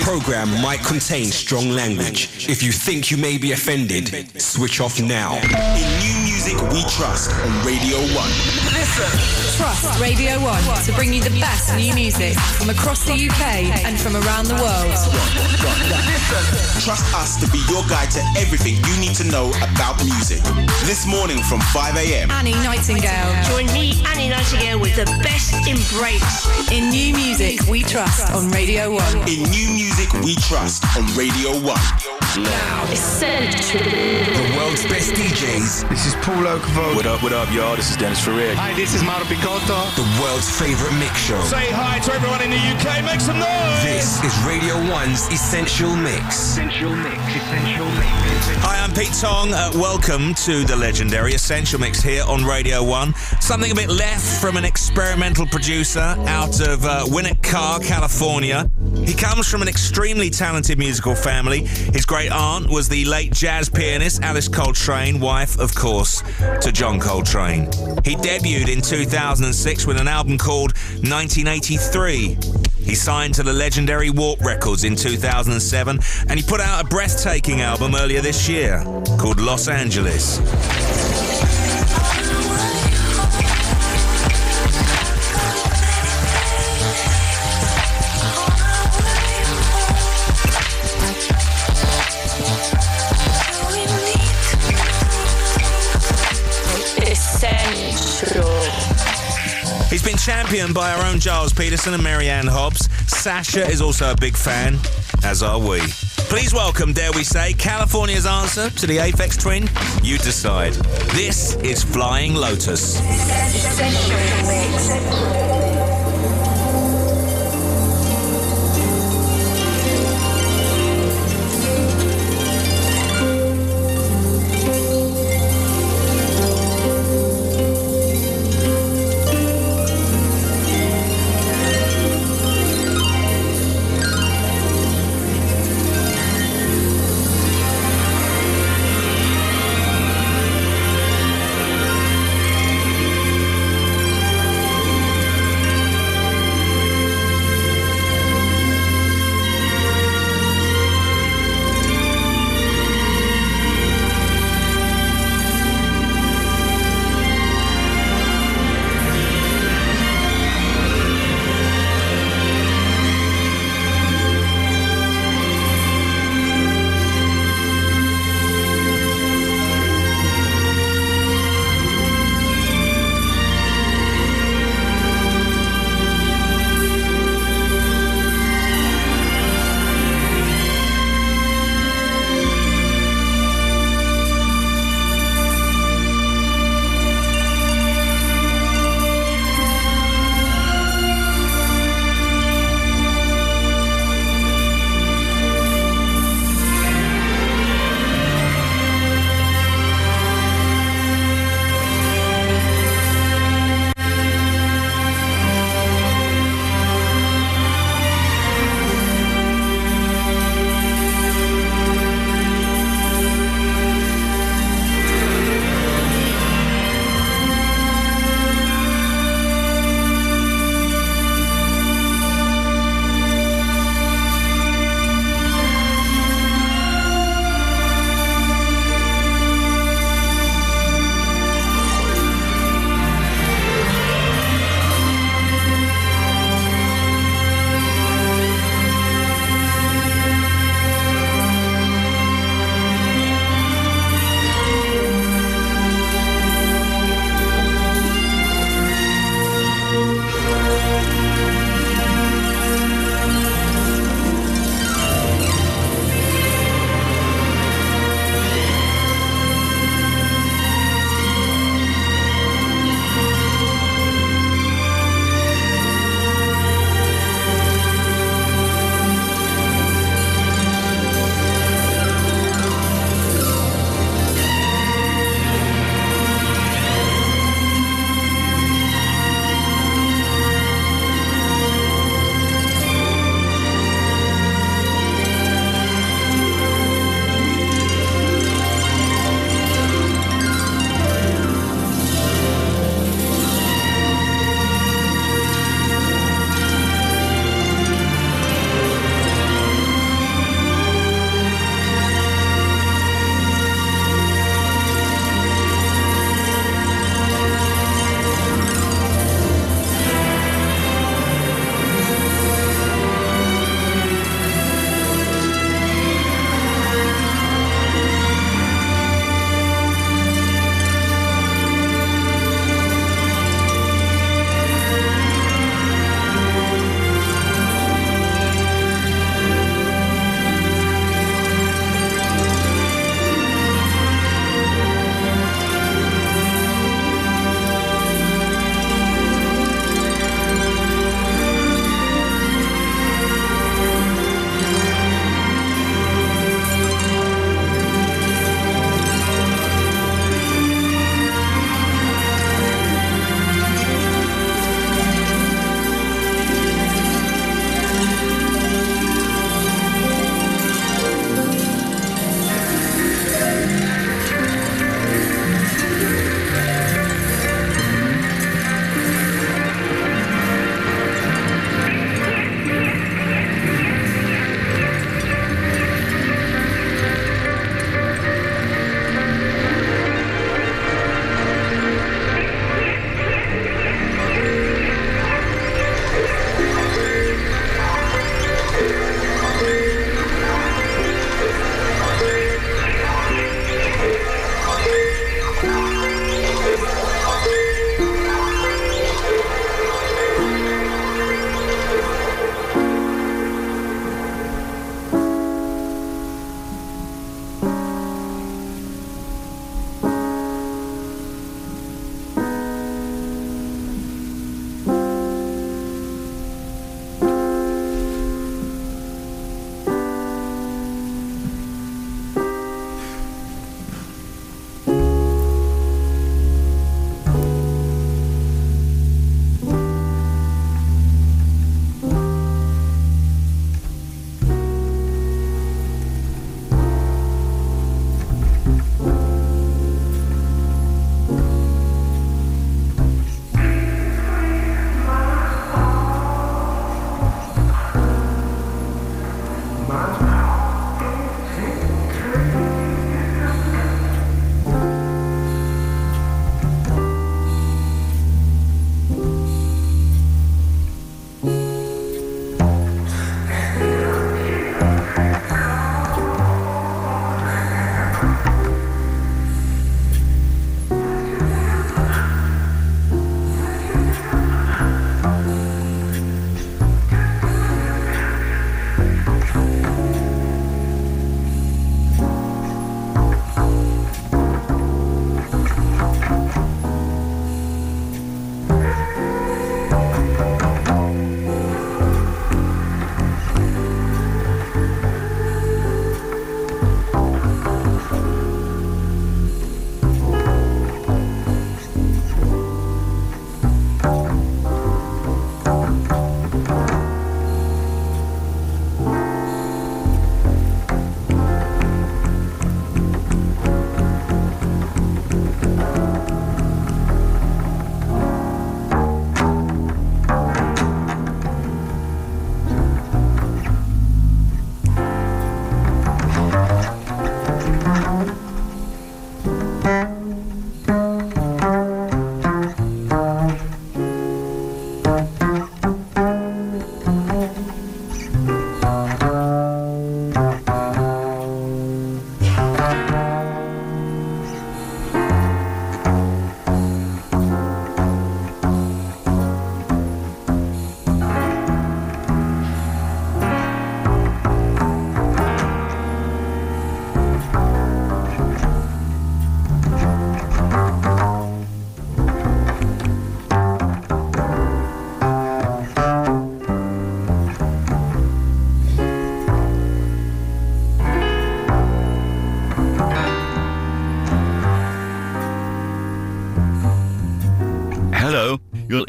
program might contain strong language. If you think you may be offended, switch off now. In new music we trust on Radio 1. Listen. Trust Radio 1 to bring you the best new music from across the UK and from around the world. Trust us to be your guide to everything you need to know about music. This morning from 5 a.m. Annie Nightingale. Join me, Annie Nightingale, with the best in breaks. In new music we trust on Radio 1. In new music we trust on Radio 1. Now, essential. The world's best DJs. This is Paul Oakenfold. What up, what up, y'all? This is Dennis Ferrer. Hi, this is Mauro Picotto. The world's favorite mix show. Say hi to everyone in the UK. Make some noise. This is Radio 1's Essential Mix. Essential Mix. Essential Mix. Hi, I'm Pete Tong. Uh, welcome to the legendary Essential Mix here on Radio 1. Something a bit left from an experimental producer out of uh, Winnetka, California. He comes from an extremely talented musical family. His great aunt was the late jazz pianist Alice Coltrane, wife, of course, to John Coltrane. He debuted in 2006 with an album called 1983. He signed to the legendary Warp Records in 2007 and he put out a breathtaking album earlier this year called Los Angeles. Championed by our own Gilles Peterson and Mary Anne Hobbs. Sasha is also a big fan, as are we. Please welcome, dare we say, California's answer to the Aphex Twin. You decide. This is Flying Lotus. Bye.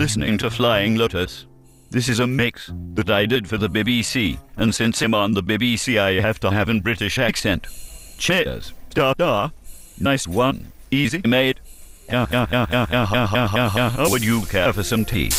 listening to Flying Lotus. This is a mix that I did for the BBC, and since I'm on the BBC, I have to have an British accent. Cheers, da da. Nice one, easy made. Would you care for some tea?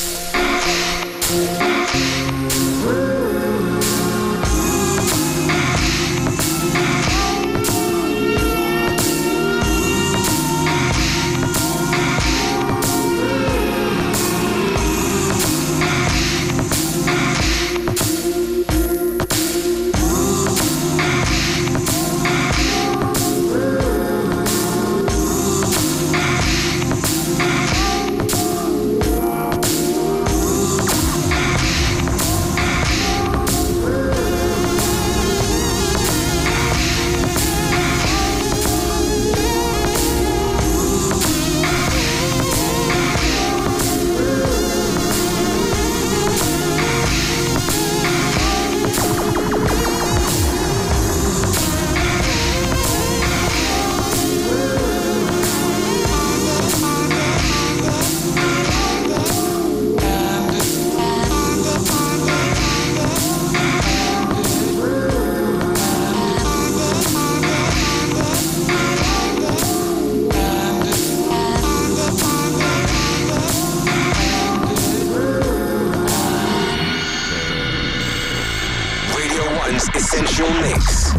official mix.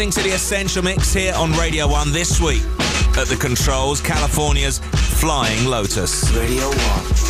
Listening to the Essential Mix here on Radio 1 this week. At the controls, California's Flying Lotus. Radio 1.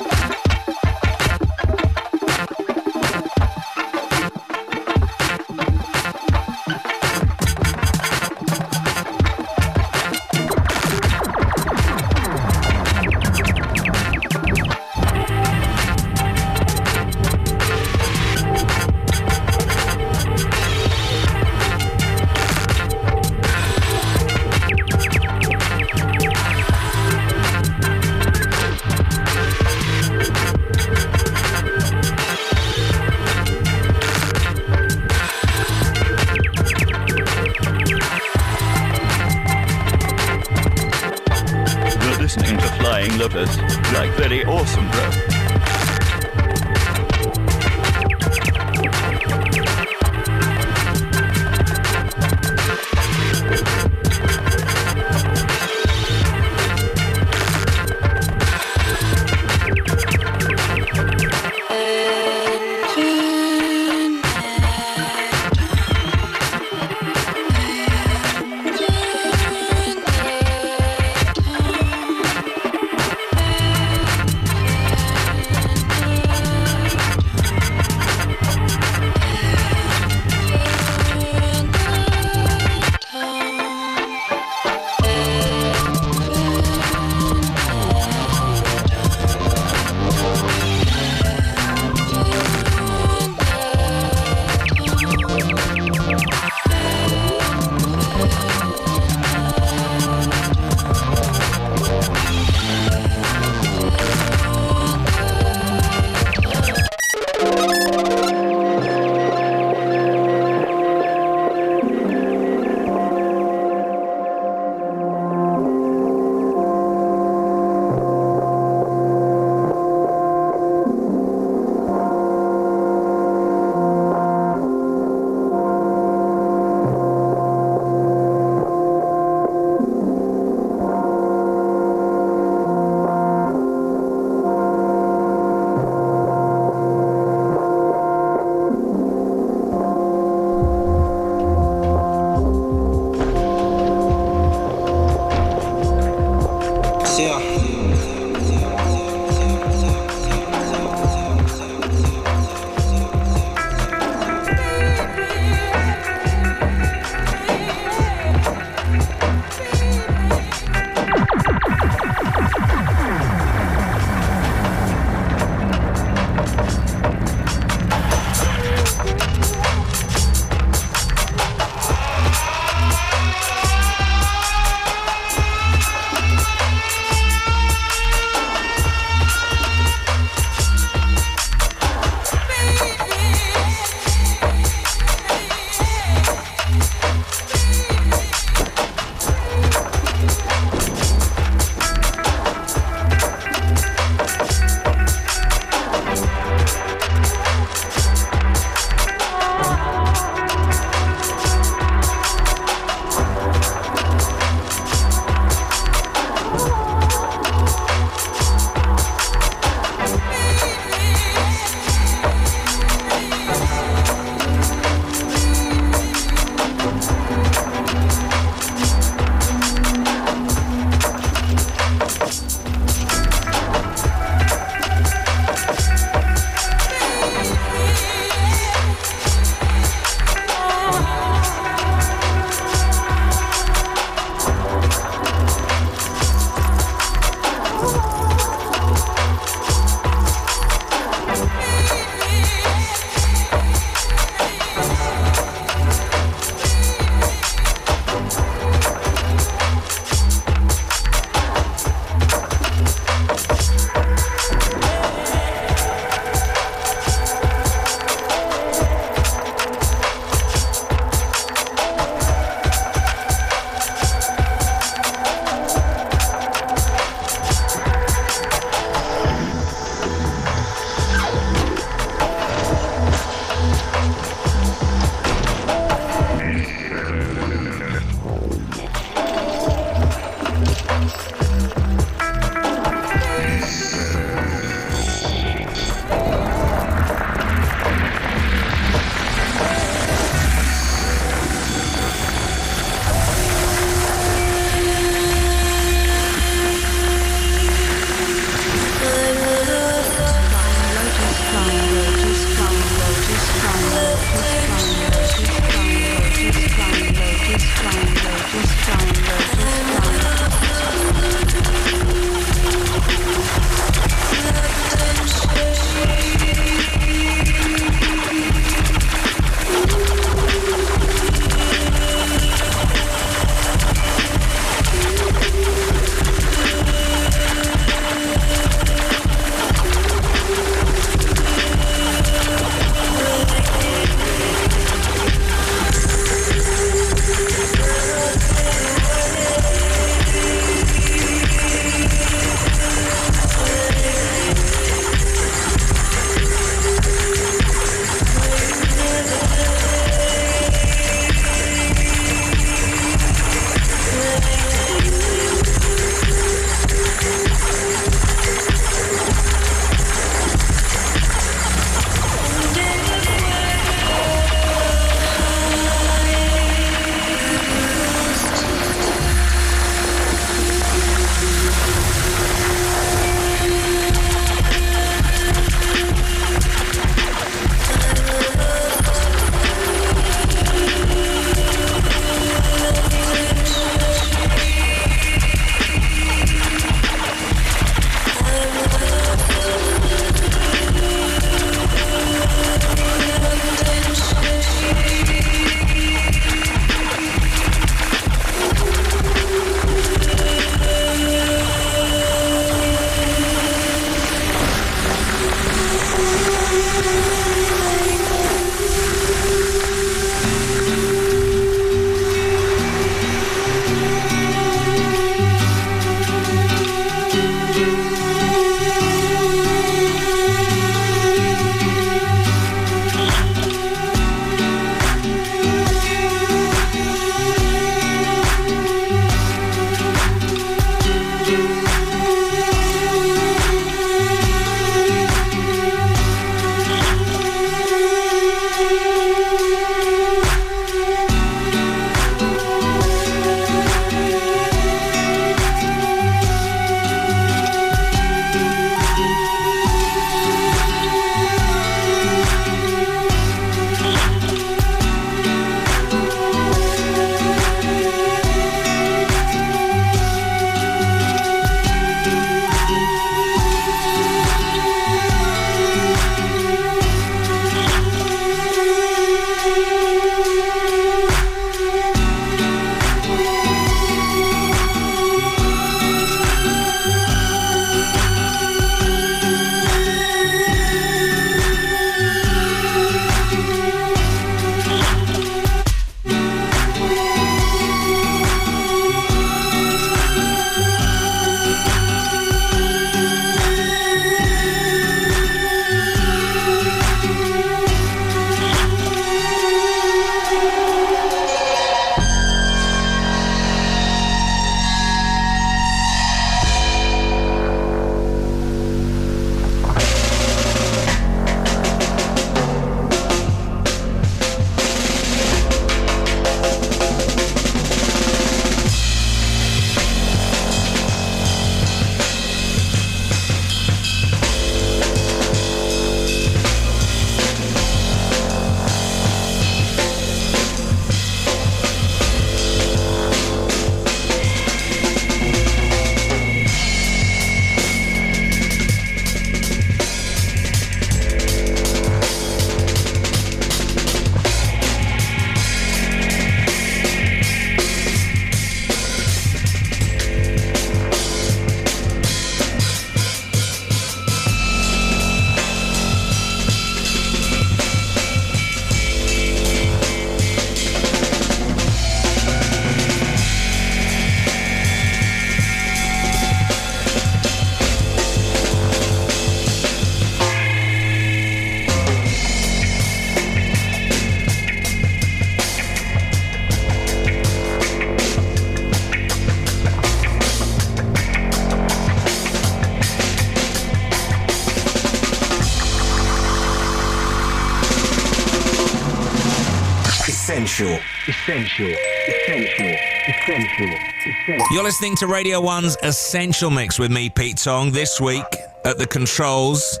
Listening to Radio 1's Essential Mix with me, Pete Tong, this week at the controls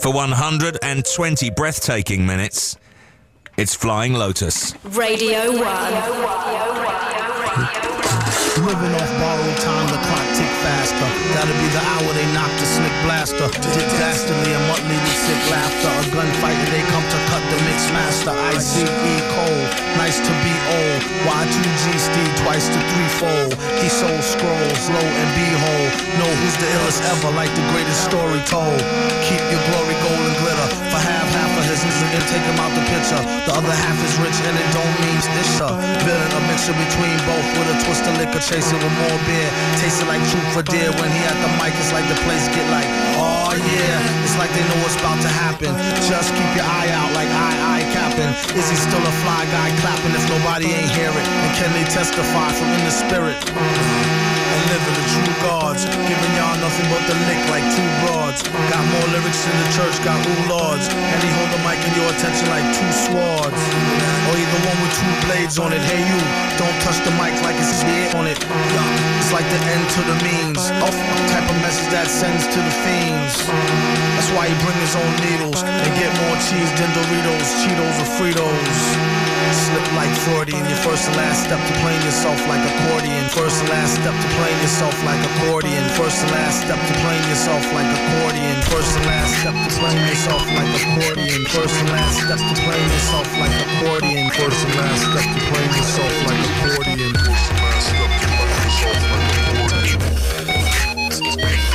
for 120 breathtaking minutes. It's Flying Lotus. Radio 1. Living off borrowed time, the clock tick faster. That'll be the hour they knock the slick blaster. Dastardly and Muttley with sick laughter. A gunfight and they come to cut the mix master. ICE Cole, nice to be old. Y2G Steve twice to threefold. He sold scrolls, low and behold. Know who's the illest ever, like the greatest story told. Keep your glory gold and glitter. For half, half of his and take him out the picture. The other half is rich and it don't mean a villain, a mixture between both with a twist of liquor chasing with more beer. Tasting like truth dear when he at the mic. It's like the place get like, oh yeah. It's like they know what's about to happen. Just keep your eye out like I, I capping. Is he still a fly guy clapping if nobody ain't hear it? And can they testify from in the spirit? Mm. And living the true gods, giving y'all nothing but the lick like two broads. Got more lyrics than the church, got ooh lords. And he hold the mic in your attention like two swords. Either one with two blades on it. Hey you, don't touch the mic like it's his on it. It's like the end to the means. Oh, type of message that sends to the fiends. That's why he bring his own needles and get more cheese than Doritos, Cheetos, or Fritos. Slip like Freudian, your first and last step to playing yourself like accordion. First and last step to playing yourself like accordion. First and last step to playing yourself like accordion. First and last step to playing yourself like accordion. First and last step to playing yourself like accordion. First and last step to playing yourself like accordion. First and last step to playing yourself like accordion.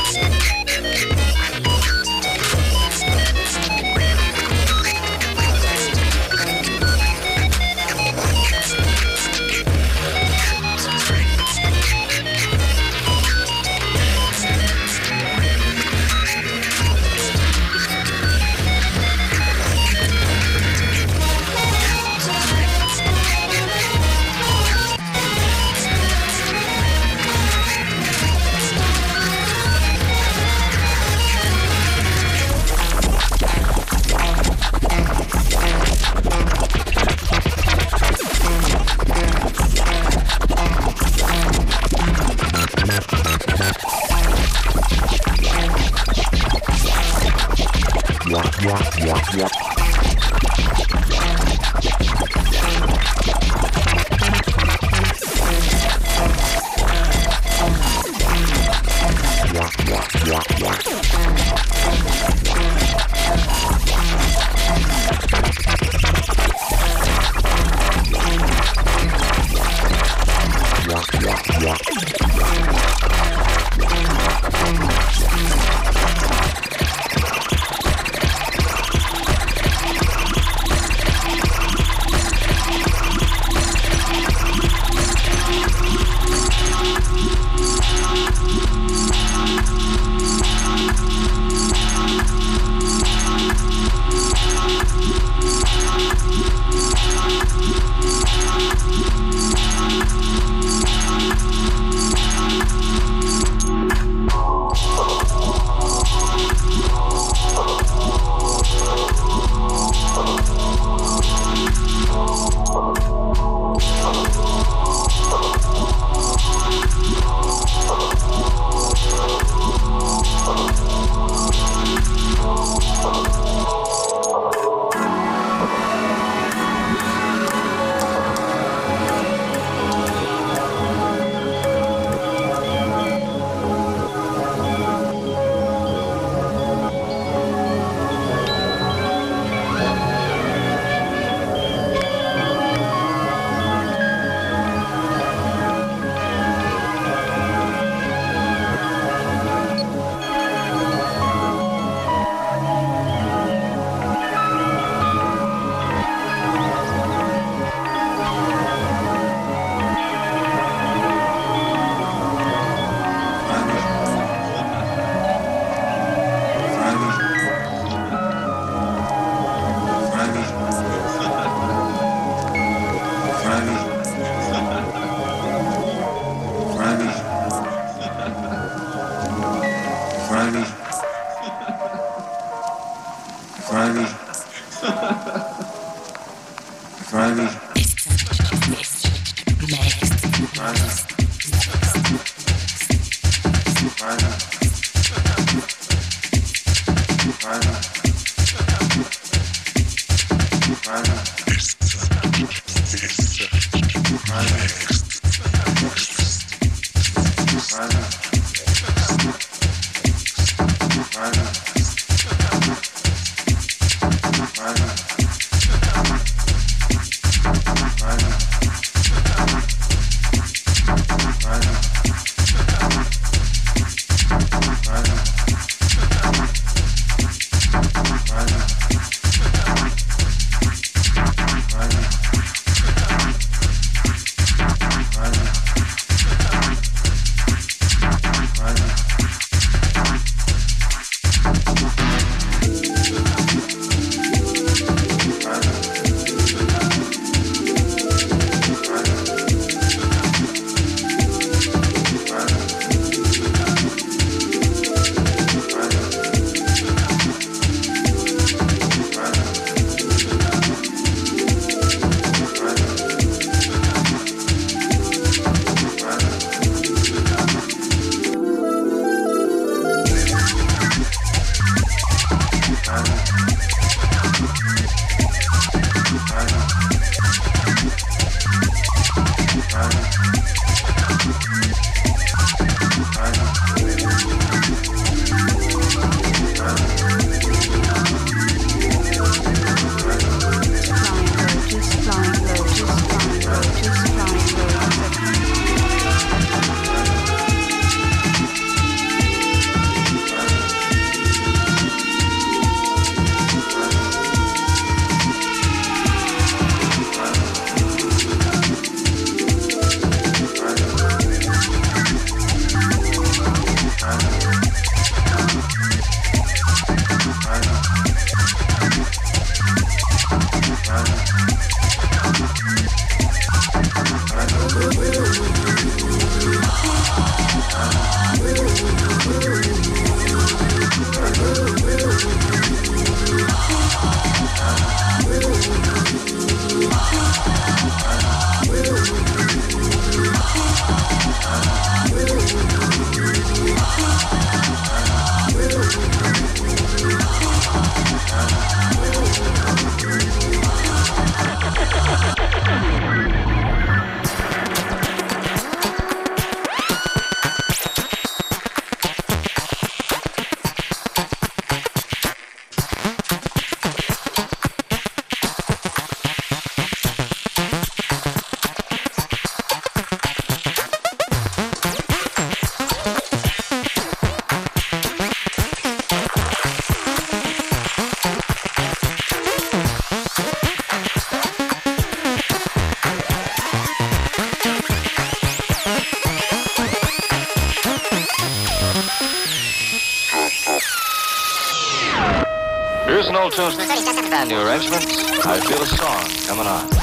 New arrangements, I feel a song coming on.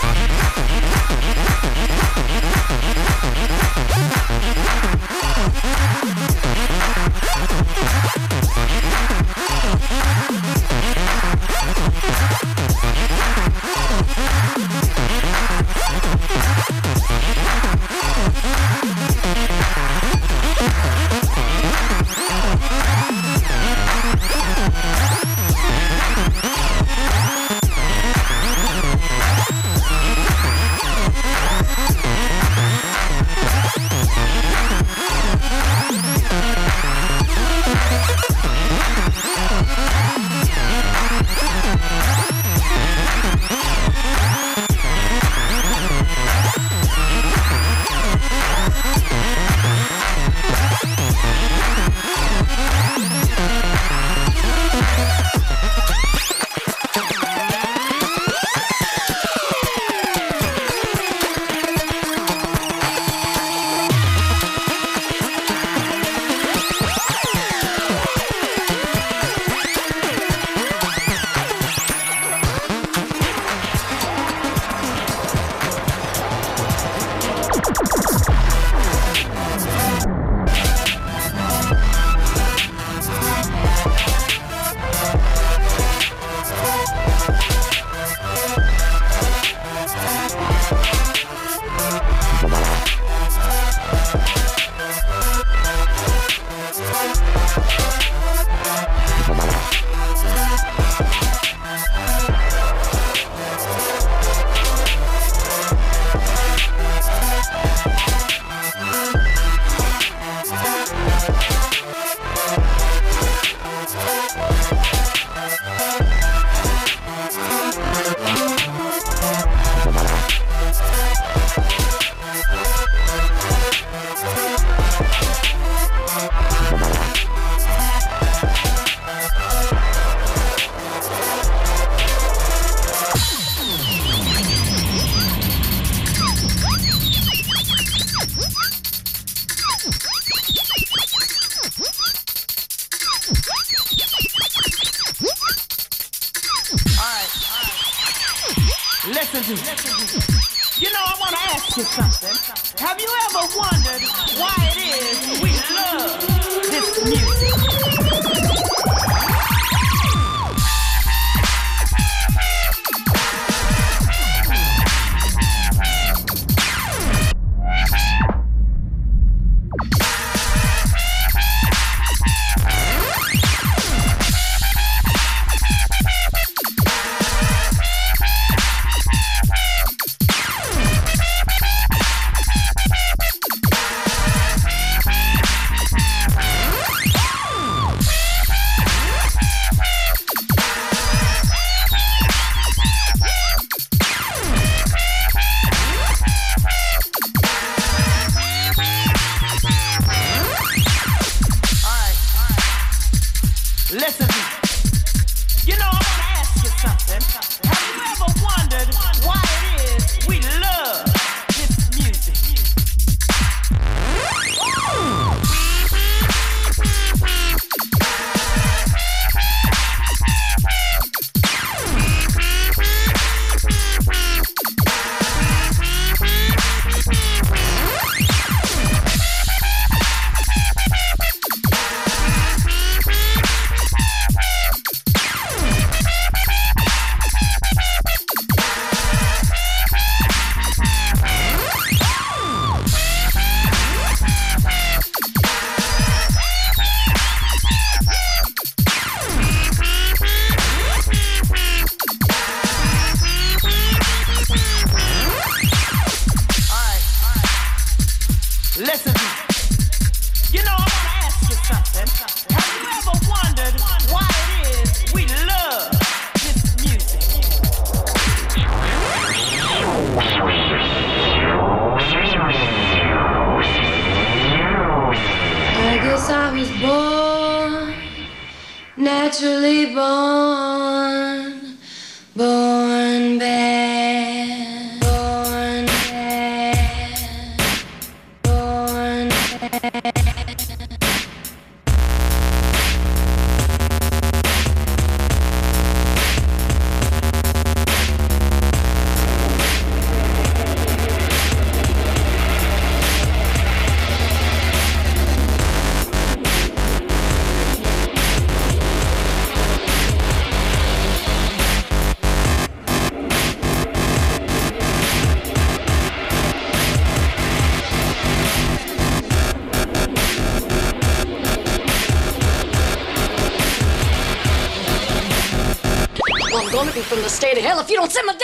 State of hell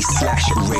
slash Radio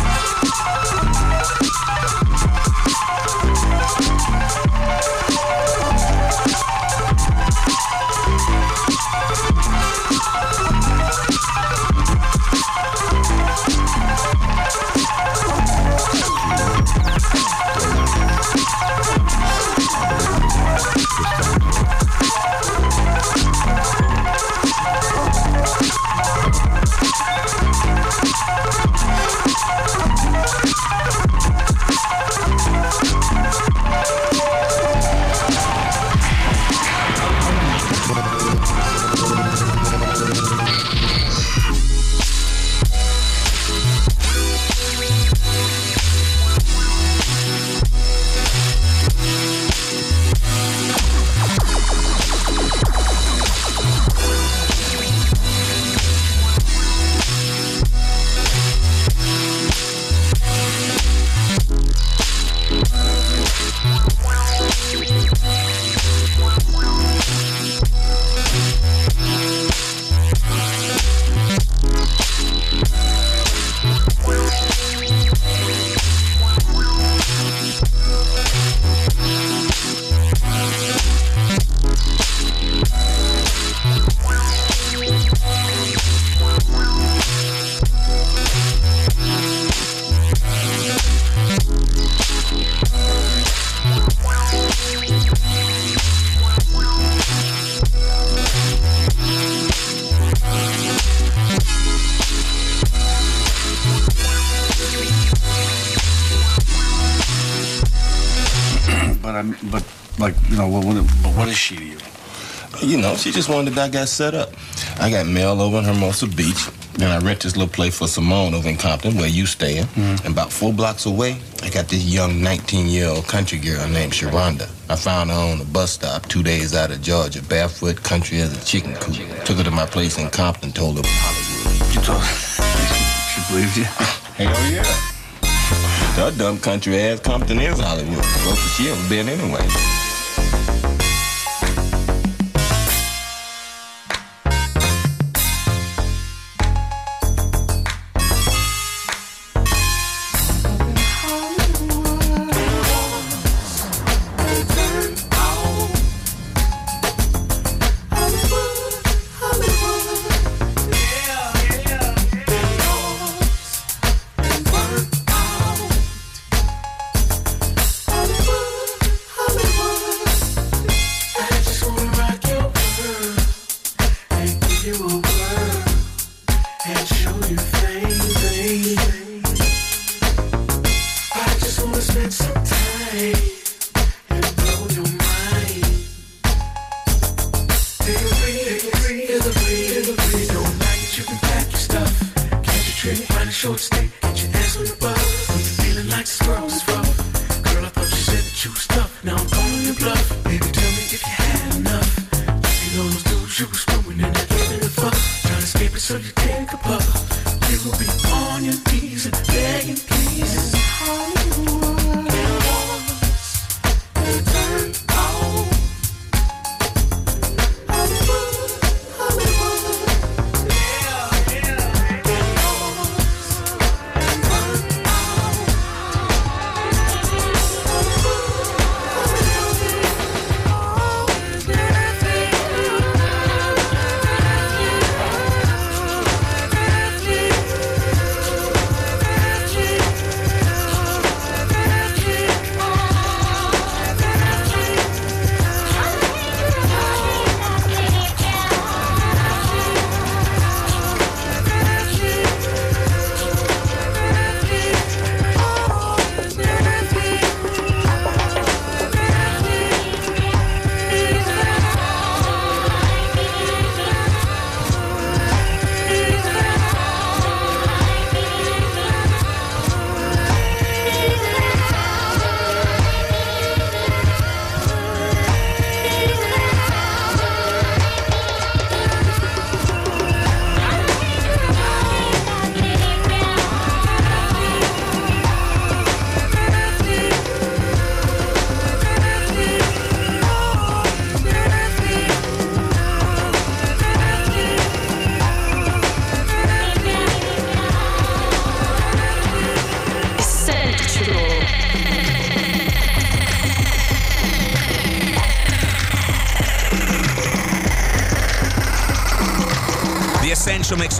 but she to you? Know, she just wanted that guy set up. I got mail over in Hermosa Beach. Then I rent this little place for Simone over in Compton, where you staying. Mm-hmm. And about four blocks away, I got this young 19-year-old country girl named Sharonda. I found her on a bus stop two days out of Georgia, barefoot, country as a chicken coop. Took her to my place in Compton, told her Hollywood. You told she believed you? Hell yeah. That dumb country ass Compton is Hollywood. She ever been anyway.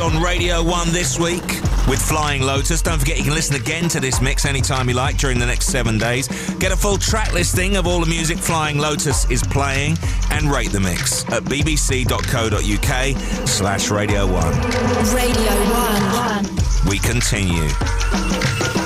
On Radio 1 this week with Flying Lotus. Don't forget you can listen again to this mix anytime you like during the next seven days. Get a full track listing of all the music Flying Lotus is playing and rate the mix at bbc.co.uk slash Radio 1. Radio 1. We continue.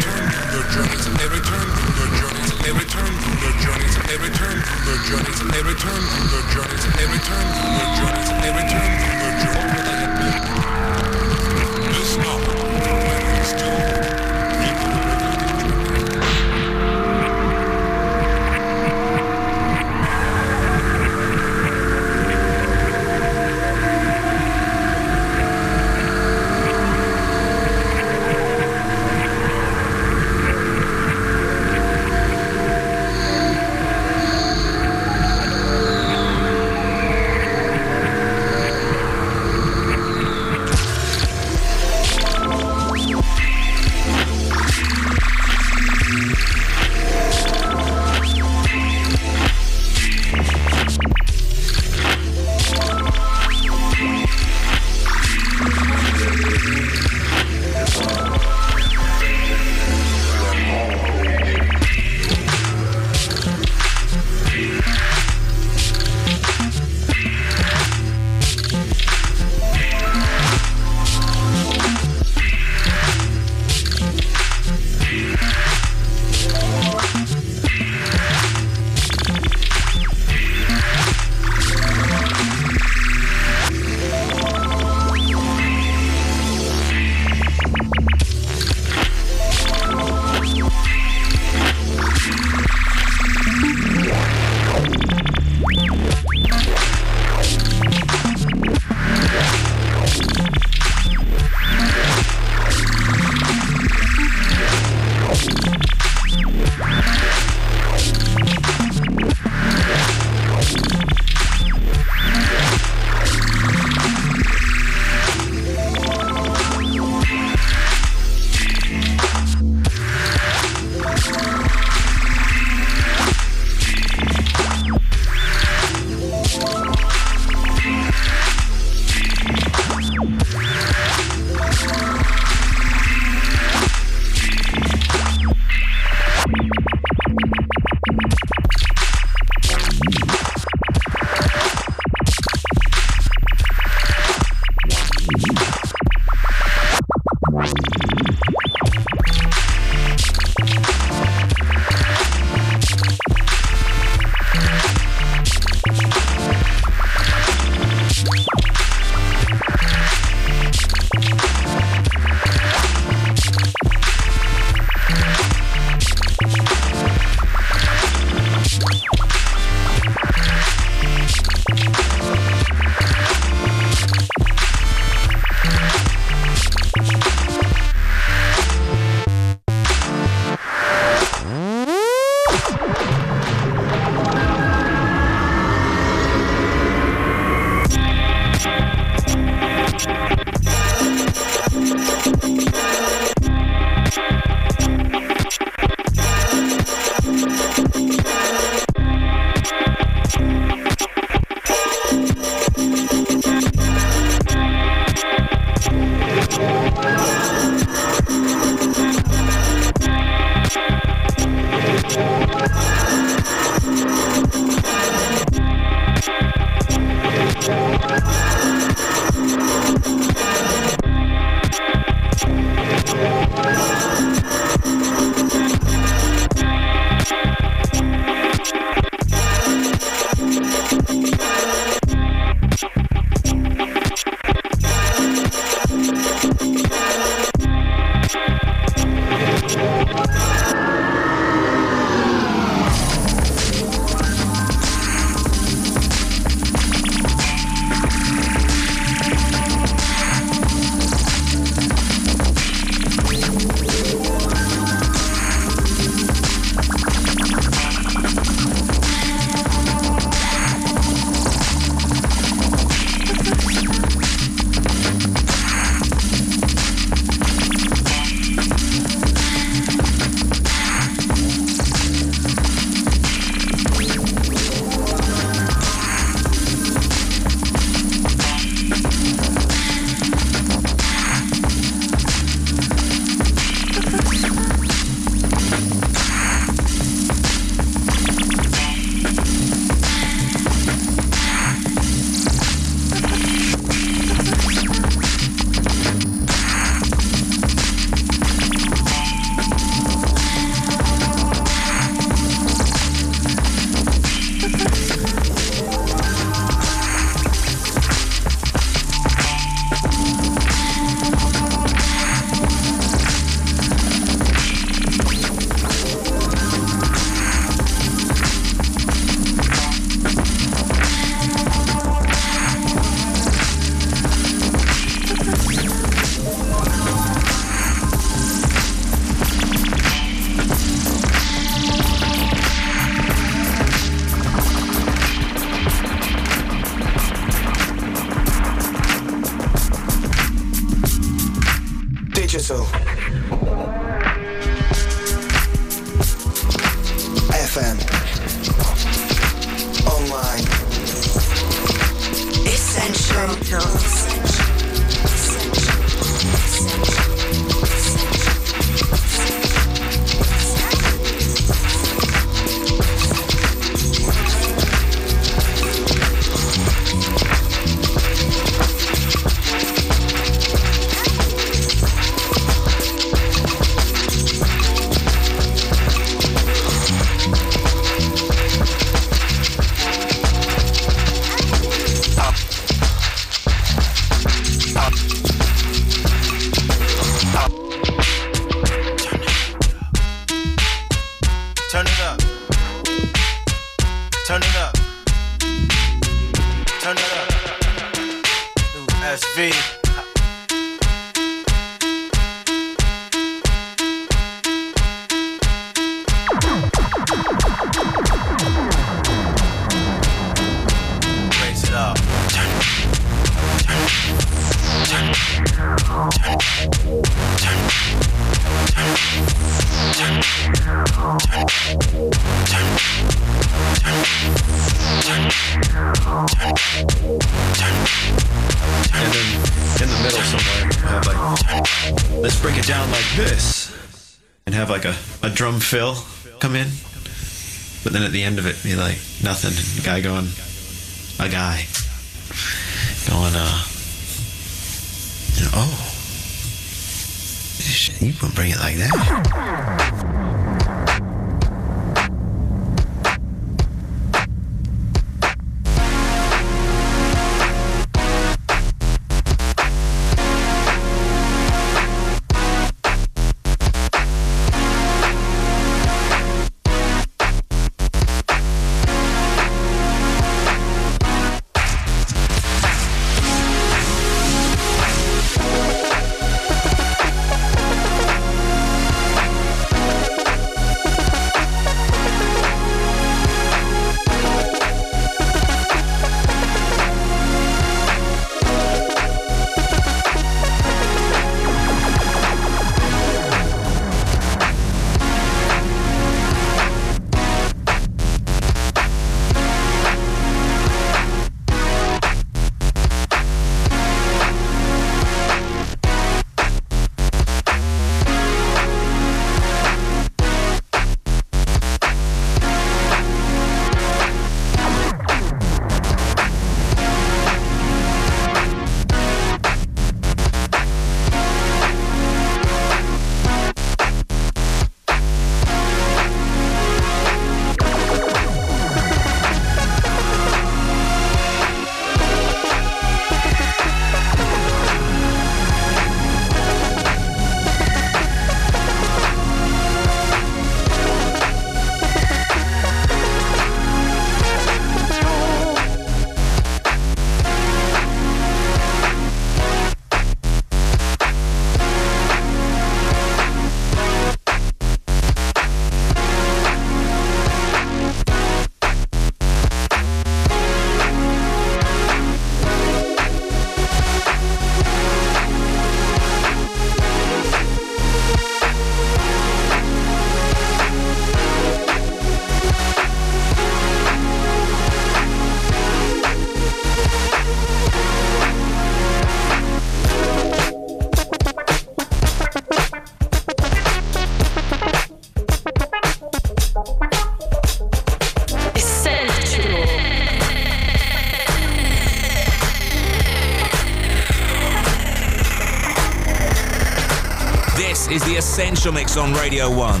Special Mix on Radio 1.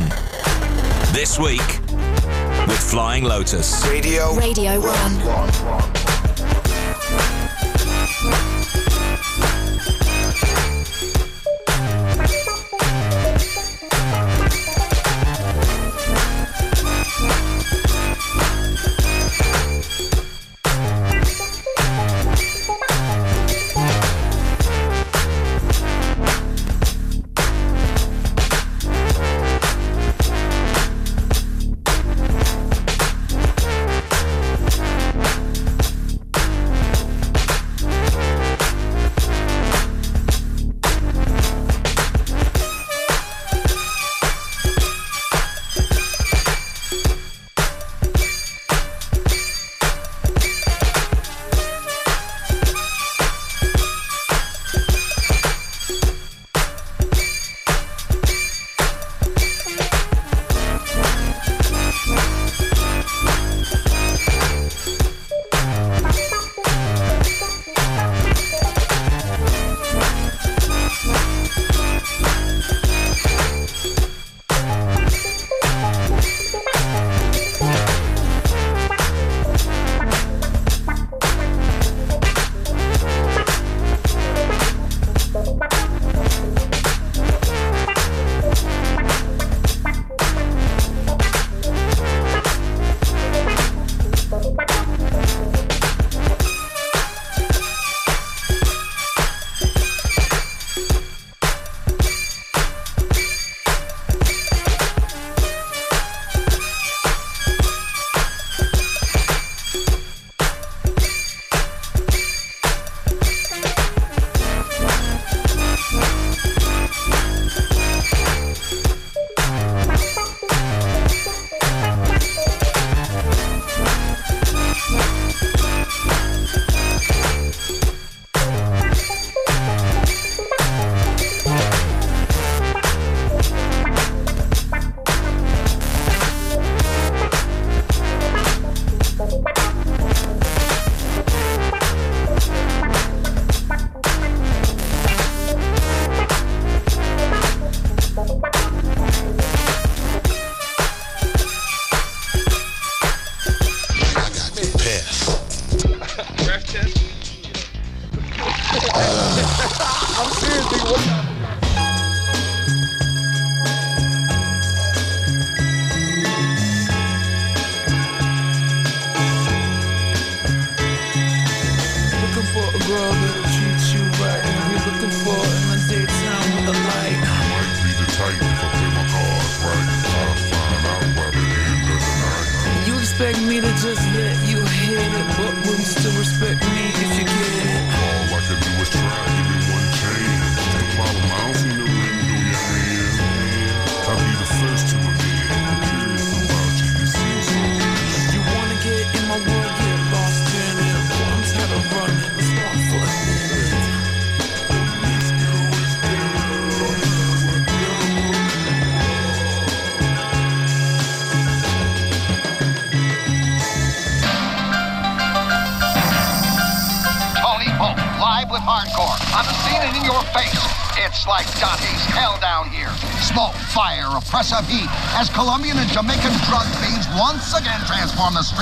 This week, with Flying Lotus. Radio, Radio 1. 1.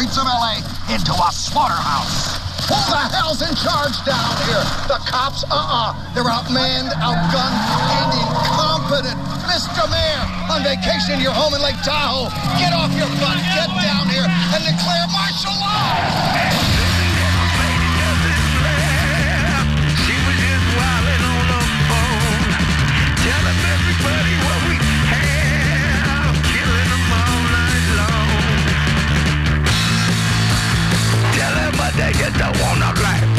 streets of LA into a slaughterhouse. Who the hell's in charge down here? The cops? Uh-uh. They're outmanned, outgunned, and incompetent. Mr. Mayor, on vacation in your home in Lake Tahoe, get off your butt, get down here, and declare my niggas that wanna play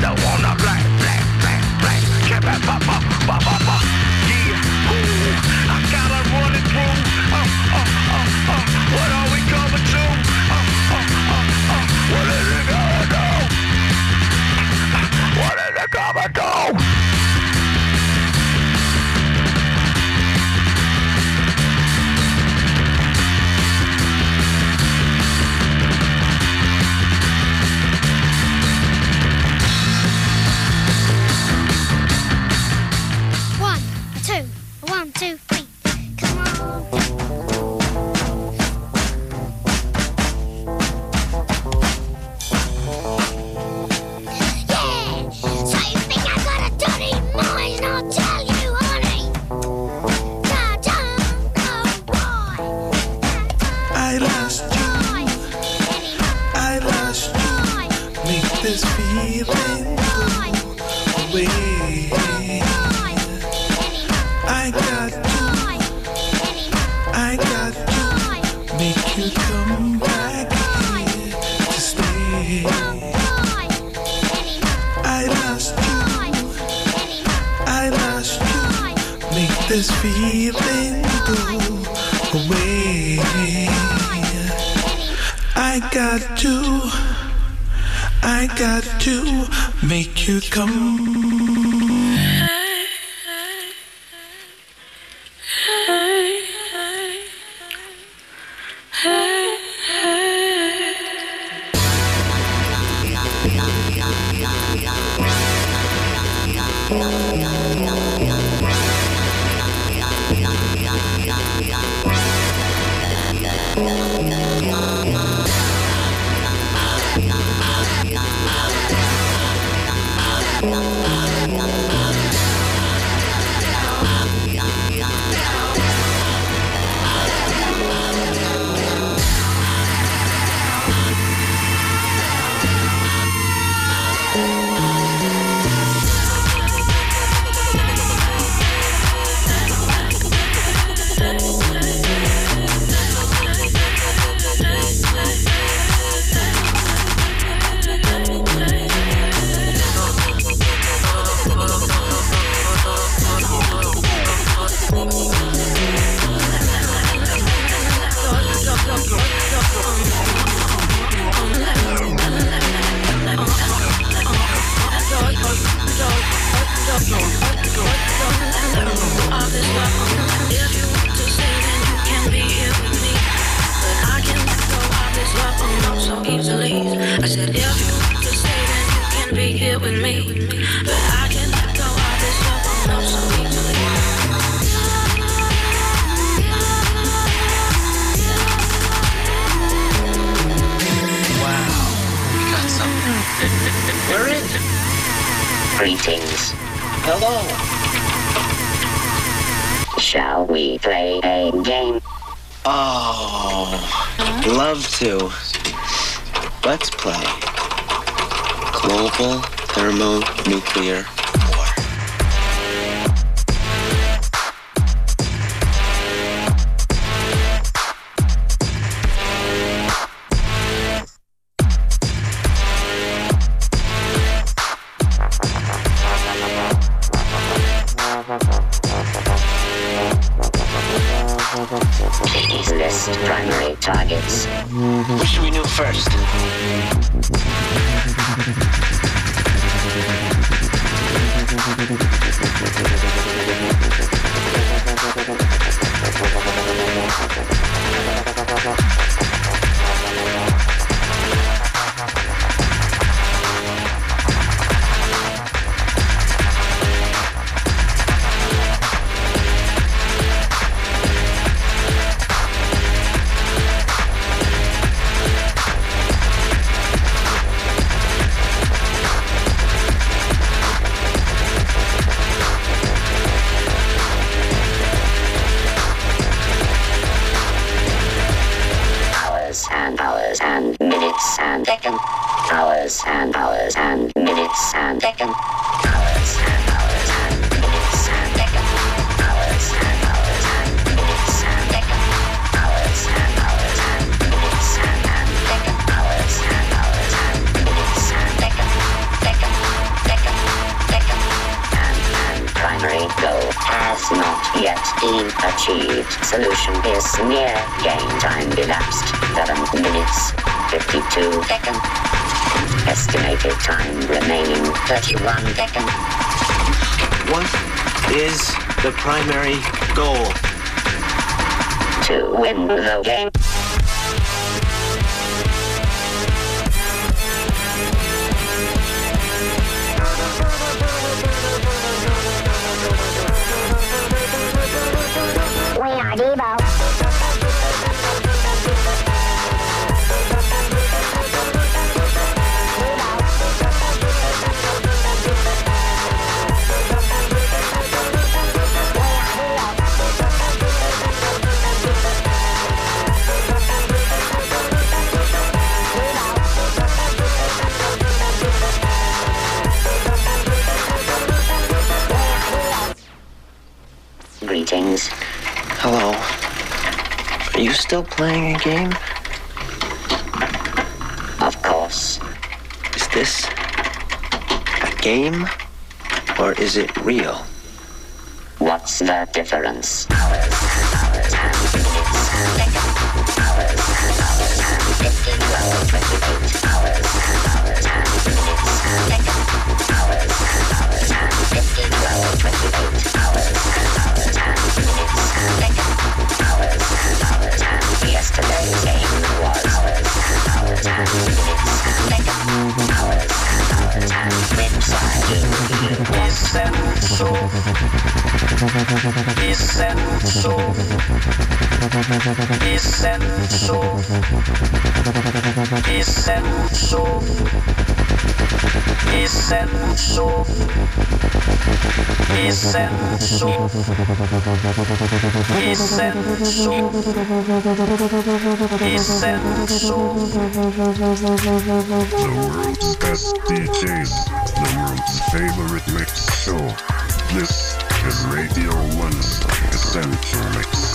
don't wanna play. this feeling away. I got to. I got to Make you come back here to stay. I lost you. I lost you. Make this feeling go away. I got to. I got to make you come. And seconds. Hours and hours and minutes and seconds. Hours and hours and minutes and seconds. Hours and hours and minutes and seconds. Hours and hours and minutes and seconds. Hours and hours and minutes and seconds. Second, second, second. And and primary goal has not yet been achieved. Solution is near. Game time elapsed. Seven minutes, fifty-two seconds. Estimated time remaining thirty-one seconds. What is the primary goal? To win the game. We are Devo. Greetings. Hello. Are you still playing a game? Of course. Is this a game or is it real? What's the difference? The world's best DJs, the world's favorite mix show. This Radio 1's Essential Mix.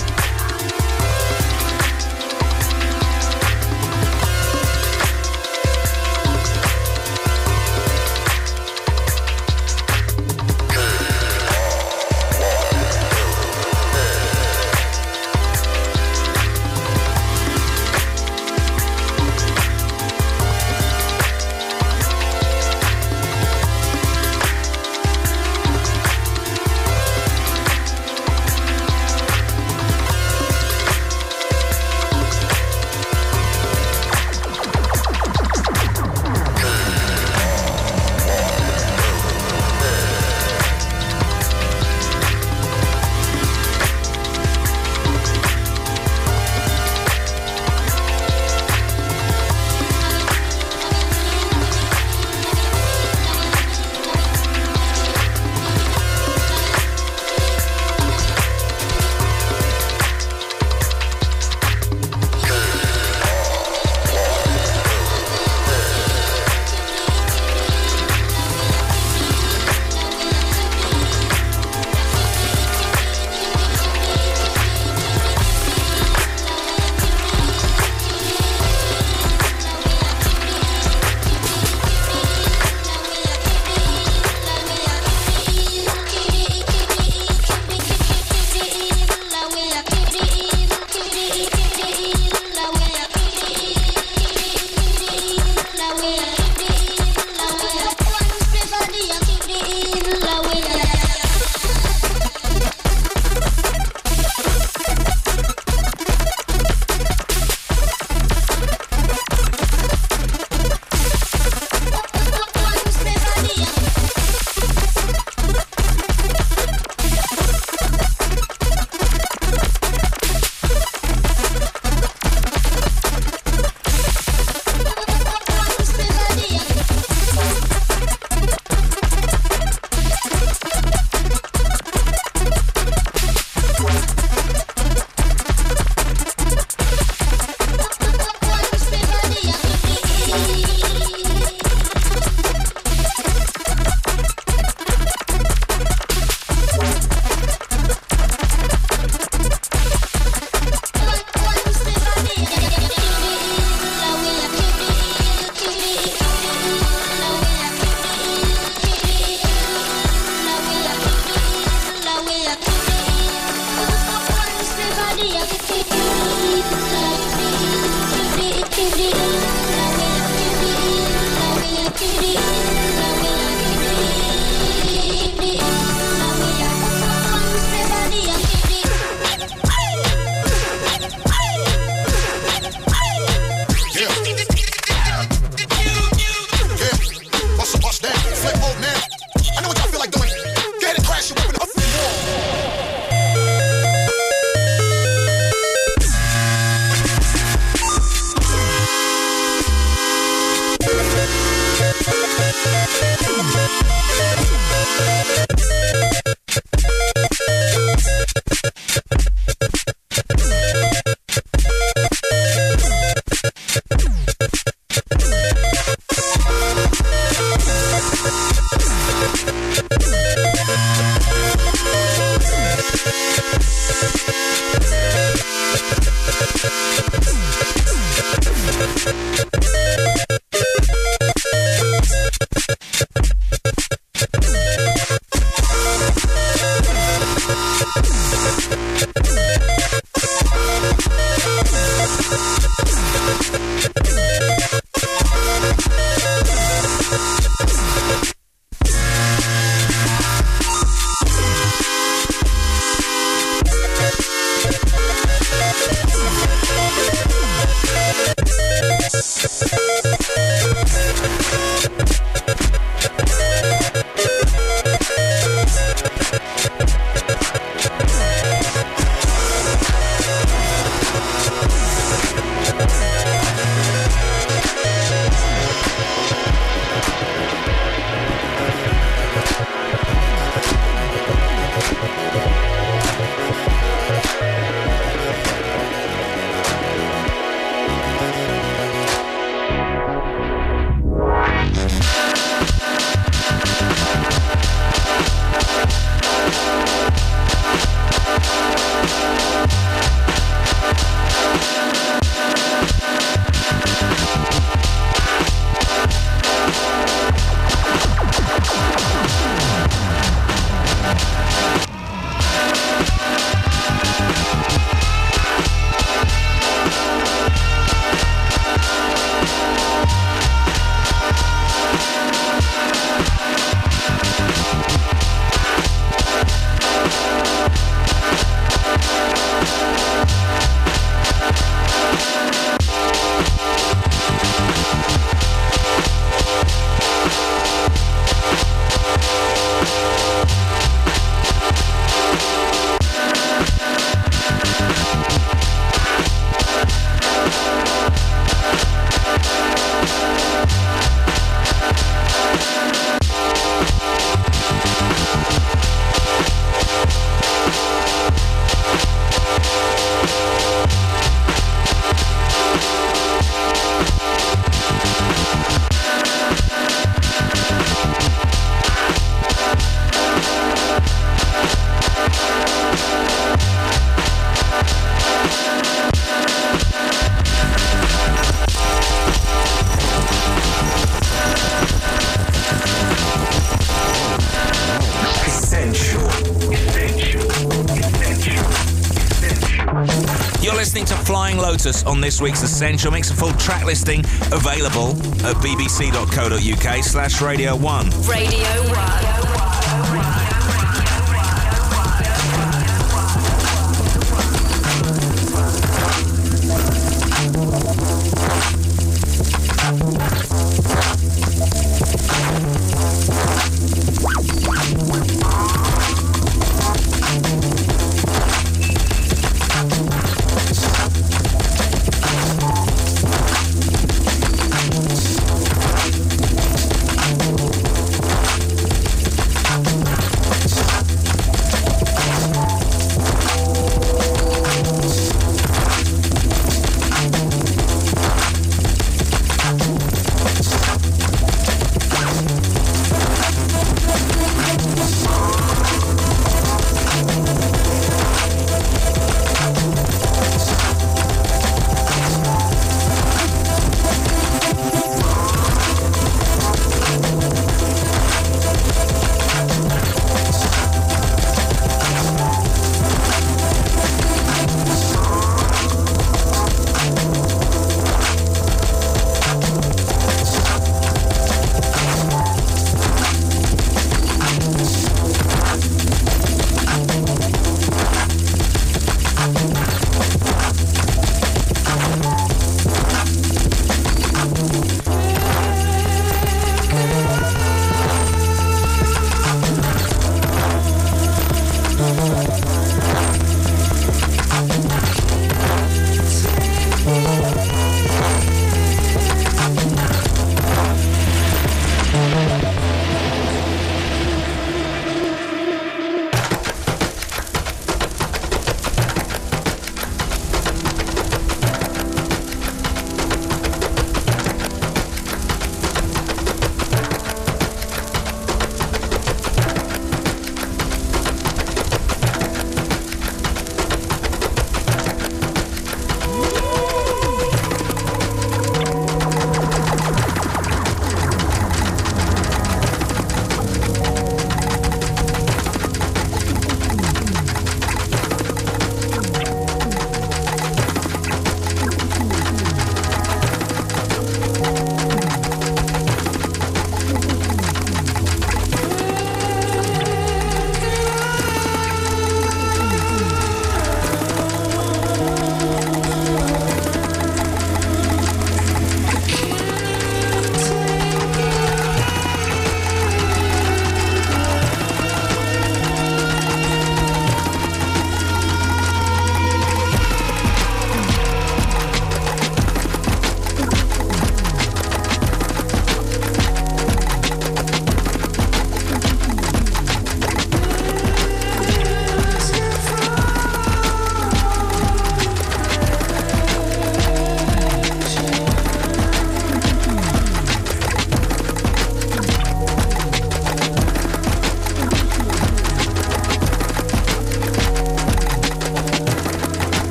Us on this week's Essential Mix. A full track listing available at bbc.co.uk slash Radio 1. Radio 1.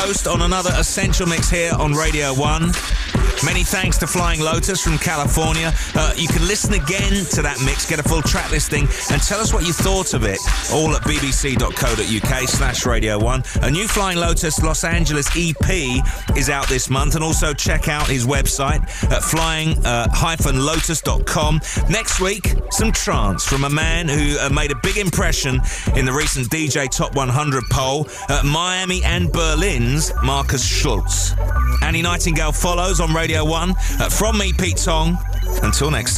Post on another Essential Mix here on Radio 1. Many thanks to Flying Lotus from California. Uh, you can listen again to that mix, get a full track listing, and tell us what you thought of it. All at bbc.co.uk slash Radio 1. A new Flying Lotus Los Angeles EP is out this month, and also check out his website at flying-lotus.com. Next week, some trance from a man who uh, made a big impression in the recent DJ Top 100 poll at Miami and Berlin's Markus Schulz. Annie Nightingale follows on Radio 1. Uh, from me, Pete Tong. Until next time.